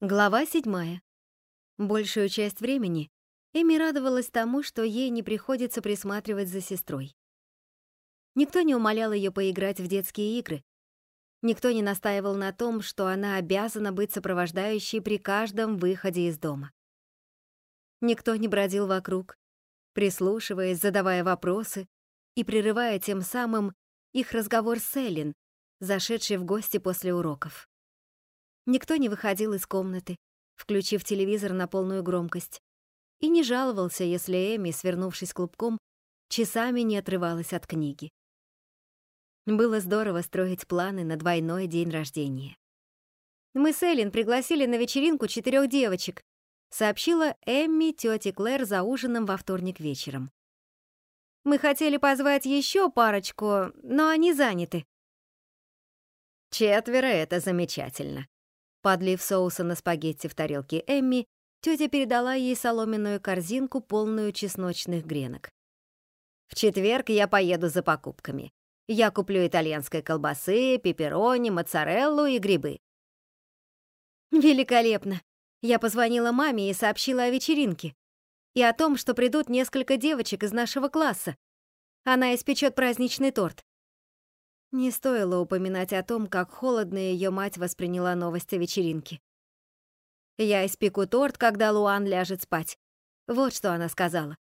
Глава седьмая. Большую часть времени Эми радовалась тому, что ей не приходится присматривать за сестрой. Никто не умолял ее поиграть в детские игры. Никто не настаивал на том, что она обязана быть сопровождающей при каждом выходе из дома. Никто не бродил вокруг, прислушиваясь, задавая вопросы и прерывая тем самым их разговор с Эллен, зашедшей в гости после уроков. Никто не выходил из комнаты, включив телевизор на полную громкость, и не жаловался, если Эми, свернувшись клубком, часами не отрывалась от книги. Было здорово строить планы на двойной день рождения. «Мы с Эллен пригласили на вечеринку четырех девочек», сообщила Эмми тете Клэр за ужином во вторник вечером. «Мы хотели позвать еще парочку, но они заняты». «Четверо — это замечательно», Подлив соуса на спагетти в тарелке Эмми, тетя передала ей соломенную корзинку, полную чесночных гренок. «В четверг я поеду за покупками. Я куплю итальянской колбасы, пепперони, моцареллу и грибы». «Великолепно!» Я позвонила маме и сообщила о вечеринке. И о том, что придут несколько девочек из нашего класса. Она испечет праздничный торт. Не стоило упоминать о том, как холодно ее мать восприняла новость о вечеринке. «Я испеку торт, когда Луан ляжет спать». Вот что она сказала.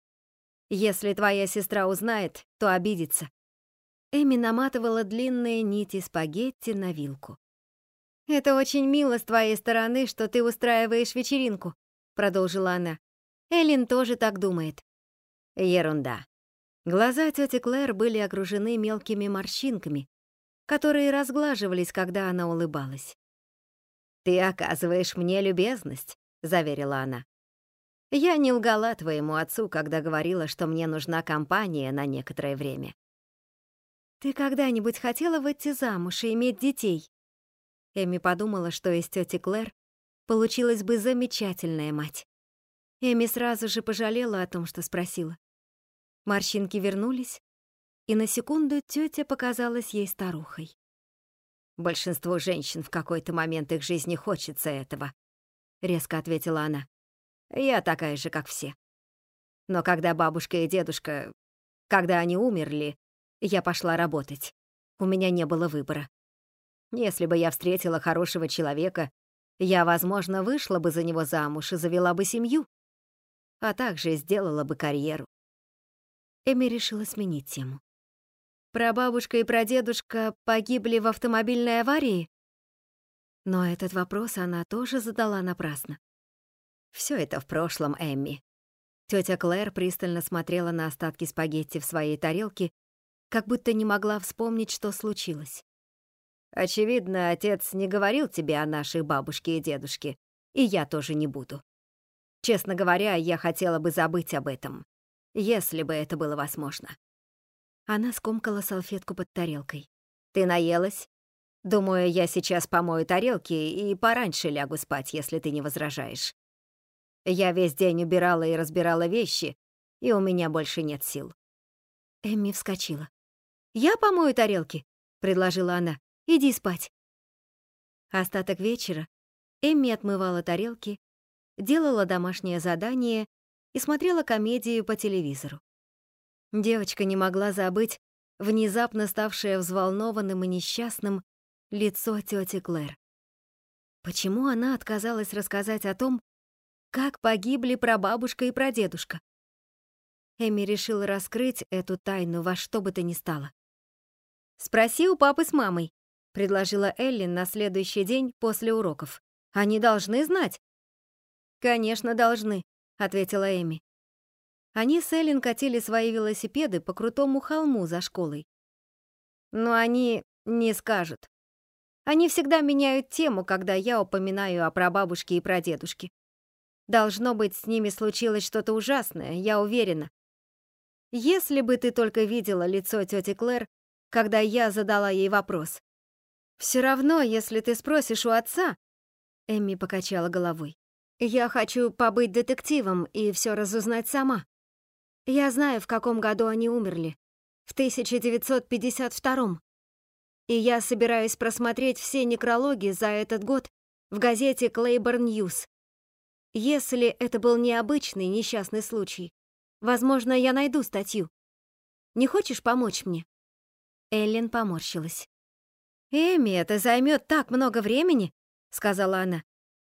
«Если твоя сестра узнает, то обидится». Эми наматывала длинные нити спагетти на вилку. «Это очень мило с твоей стороны, что ты устраиваешь вечеринку», продолжила она. «Эллен тоже так думает». Ерунда. Глаза тети Клэр были окружены мелкими морщинками, которые разглаживались, когда она улыбалась. «Ты оказываешь мне любезность», — заверила она. «Я не лгала твоему отцу, когда говорила, что мне нужна компания на некоторое время». «Ты когда-нибудь хотела выйти замуж и иметь детей?» Эми подумала, что из тети Клэр получилась бы замечательная мать. Эми сразу же пожалела о том, что спросила. Морщинки вернулись, и на секунду тетя показалась ей старухой. «Большинству женщин в какой-то момент их жизни хочется этого», — резко ответила она. «Я такая же, как все. Но когда бабушка и дедушка... Когда они умерли, я пошла работать. У меня не было выбора. Если бы я встретила хорошего человека, я, возможно, вышла бы за него замуж и завела бы семью, а также сделала бы карьеру. Эми решила сменить тему. Прабабушка и прадедушка погибли в автомобильной аварии? Но этот вопрос она тоже задала напрасно. Все это в прошлом, Эмми. Тетя Клэр пристально смотрела на остатки спагетти в своей тарелке, как будто не могла вспомнить, что случилось. Очевидно, отец не говорил тебе о нашей бабушке и дедушке, и я тоже не буду. Честно говоря, я хотела бы забыть об этом, если бы это было возможно. Она скомкала салфетку под тарелкой. «Ты наелась? Думаю, я сейчас помою тарелки и пораньше лягу спать, если ты не возражаешь. Я весь день убирала и разбирала вещи, и у меня больше нет сил». Эмми вскочила. «Я помою тарелки», — предложила она. «Иди спать». Остаток вечера Эмми отмывала тарелки, делала домашнее задание и смотрела комедию по телевизору. Девочка не могла забыть внезапно ставшее взволнованным и несчастным лицо тети Клэр. Почему она отказалась рассказать о том, как погибли прабабушка и прадедушка? Эми решила раскрыть эту тайну во что бы то ни стало. «Спроси у папы с мамой», — предложила Эллен на следующий день после уроков. «Они должны знать». «Конечно, должны», — ответила Эми. Они с Эллен катили свои велосипеды по крутому холму за школой. Но они не скажут. Они всегда меняют тему, когда я упоминаю о прабабушке и прадедушке. Должно быть, с ними случилось что-то ужасное, я уверена. Если бы ты только видела лицо тети Клэр, когда я задала ей вопрос. Все равно, если ты спросишь у отца, Эмми покачала головой. Я хочу побыть детективом и все разузнать сама. Я знаю, в каком году они умерли. В 1952 И я собираюсь просмотреть все некрологи за этот год в газете Клейборн Ньюс. Если это был необычный несчастный случай, возможно, я найду статью. Не хочешь помочь мне?» Эллен поморщилась. «Эми, это займет так много времени», — сказала она.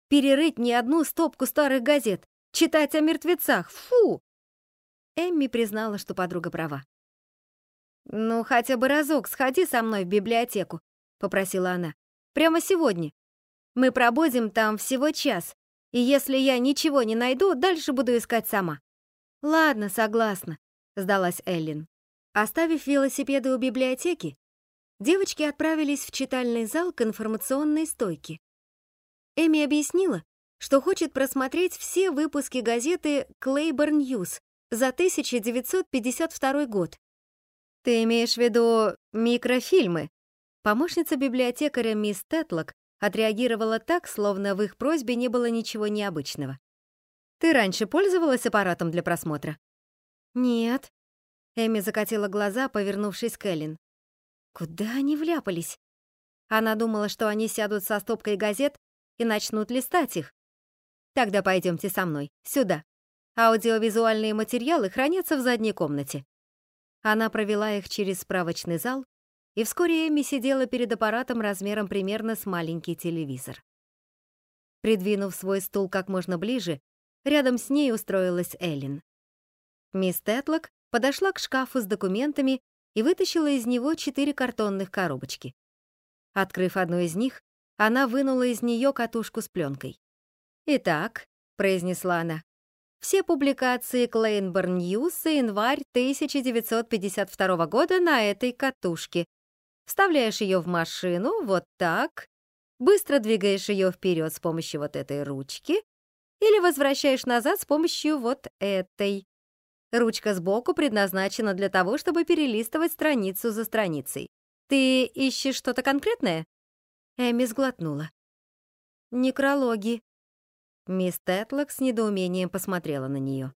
«Перерыть не одну стопку старых газет, читать о мертвецах, фу!» Эмми признала, что подруга права. «Ну, хотя бы разок сходи со мной в библиотеку», — попросила она. «Прямо сегодня. Мы пробудем там всего час, и если я ничего не найду, дальше буду искать сама». «Ладно, согласна», — сдалась Эллин. Оставив велосипеды у библиотеки, девочки отправились в читальный зал к информационной стойке. Эми объяснила, что хочет просмотреть все выпуски газеты Claiborne News за 1952 год. «Ты имеешь в виду микрофильмы?» Помощница библиотекаря мисс Тетлок отреагировала так, словно в их просьбе не было ничего необычного. «Ты раньше пользовалась аппаратом для просмотра?» «Нет», Эми закатила глаза, повернувшись к Эллен. Куда они вляпались? Она думала, что они сядут со стопкой газет и начнут листать их. Тогда пойдемте со мной, сюда. Аудиовизуальные материалы хранятся в задней комнате. Она провела их через справочный зал, и вскоре Эми сидела перед аппаратом размером примерно с маленький телевизор. Придвинув свой стул как можно ближе, рядом с ней устроилась Эллен. Мисс Тетлок подошла к шкафу с документами и вытащила из него четыре картонных коробочки. Открыв одну из них, она вынула из нее катушку с пленкой. «Итак», — произнесла она, — «все публикации Клейборн Ньюс за январь 1952 года на этой катушке. Вставляешь ее в машину вот так, быстро двигаешь ее вперед с помощью вот этой ручки или возвращаешь назад с помощью вот этой. Ручка сбоку предназначена для того, чтобы перелистывать страницу за страницей. Ты ищешь что-то конкретное? Эми сглотнула. Некрологи. Мисс Тетлок с недоумением посмотрела на нее.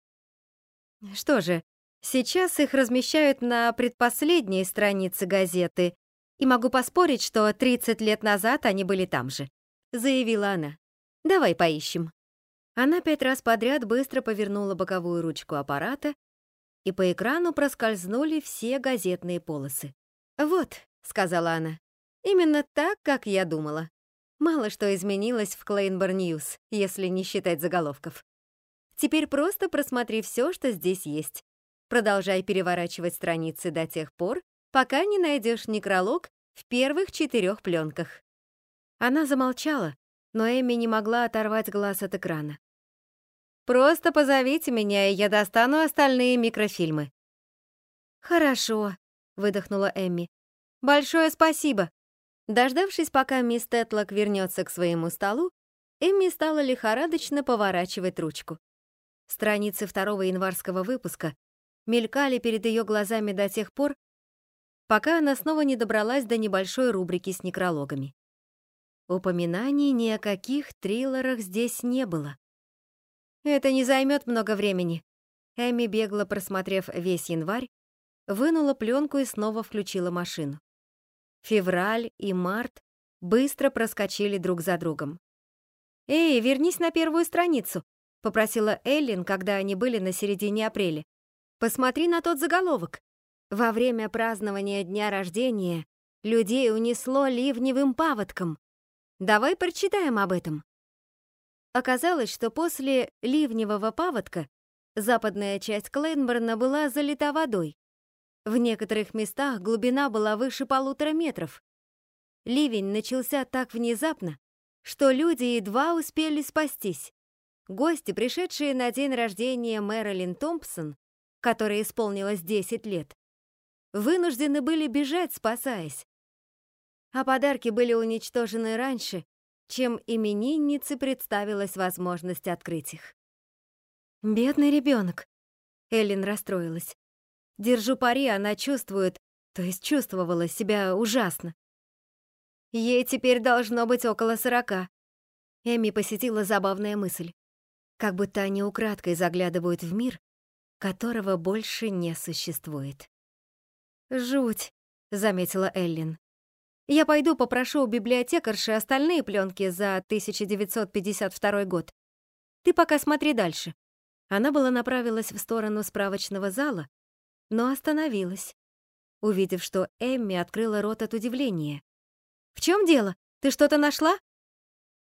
Что же, сейчас их размещают на предпоследней странице газеты, и могу поспорить, что 30 лет назад они были там же, заявила она. Давай поищем. Она пять раз подряд быстро повернула боковую ручку аппарата, и по экрану проскользнули все газетные полосы. «Вот», — сказала она, — «именно так, как я думала. Мало что изменилось в Клейборн Ньюс, если не считать заголовков. Теперь просто просмотри все, что здесь есть. Продолжай переворачивать страницы до тех пор, пока не найдешь некролог в первых четырех пленках». Она замолчала, но Эми не могла оторвать глаз от экрана. Просто позовите меня, и я достану остальные микрофильмы». «Хорошо», — выдохнула Эмми. «Большое спасибо». Дождавшись, пока мисс Тетлок вернется к своему столу, Эмми стала лихорадочно поворачивать ручку. Страницы второго январского выпуска мелькали перед ее глазами до тех пор, пока она снова не добралась до небольшой рубрики с некрологами. Упоминаний ни о каких триллерах здесь не было. Это не займет много времени. Эми бегло просмотрев весь январь, вынула пленку и снова включила машину. Февраль и март быстро проскочили друг за другом. «Эй, вернись на первую страницу», — попросила Эллин, когда они были на середине апреля. «Посмотри на тот заголовок. Во время празднования дня рождения людей унесло ливневым паводком. Давай прочитаем об этом». Оказалось, что после ливневого паводка западная часть Клейнборна была залита водой. В некоторых местах глубина была выше полутора метров. Ливень начался так внезапно, что люди едва успели спастись. Гости, пришедшие на день рождения Мэрилин Томпсон, которой исполнилось 10 лет, вынуждены были бежать, спасаясь. А подарки были уничтожены раньше, чем имениннице представилась возможность открыть их. «Бедный ребенок», — Эллен расстроилась. «Держу пари, она чувствует, то есть чувствовала себя ужасно. Ей теперь должно быть около сорока». Эми посетила забавная мысль. Как будто они украдкой заглядывают в мир, которого больше не существует. «Жуть», — заметила Эллен. Я пойду попрошу у библиотекарши остальные пленки за 1952 год. Ты пока смотри дальше». Она была направилась в сторону справочного зала, но остановилась, увидев, что Эмми открыла рот от удивления. «В чем дело? Ты что-то нашла?»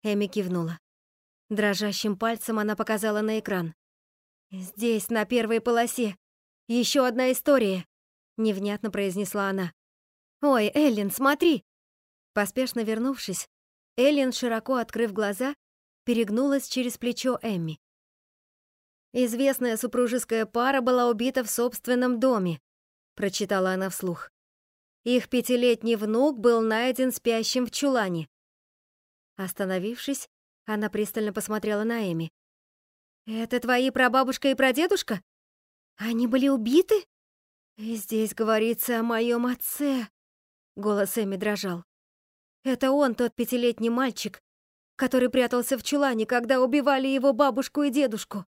Эми кивнула. Дрожащим пальцем она показала на экран. «Здесь, на первой полосе, еще одна история», — невнятно произнесла она. «Ой, Эллен, смотри!» Поспешно вернувшись, Эллен, широко открыв глаза, перегнулась через плечо Эмми. «Известная супружеская пара была убита в собственном доме», — прочитала она вслух. «Их пятилетний внук был найден спящим в чулане». Остановившись, она пристально посмотрела на Эми. «Это твои прабабушка и прадедушка? Они были убиты?» «И здесь говорится о моем отце», — голос Эми дрожал. «Это он, тот пятилетний мальчик, который прятался в чулане, когда убивали его бабушку и дедушку.